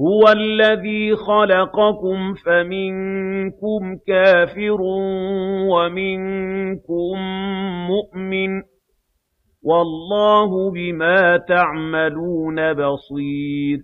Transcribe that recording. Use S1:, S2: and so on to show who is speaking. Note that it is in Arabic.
S1: هُوَ الَّذِي خَلَقَكُمْ فَمِنكُمْ كَافِرٌ وَمِنكُم مُّؤْمِنٌ ۚ وَاللَّهُ بِمَا تَعْمَلُونَ بَصِيرٌ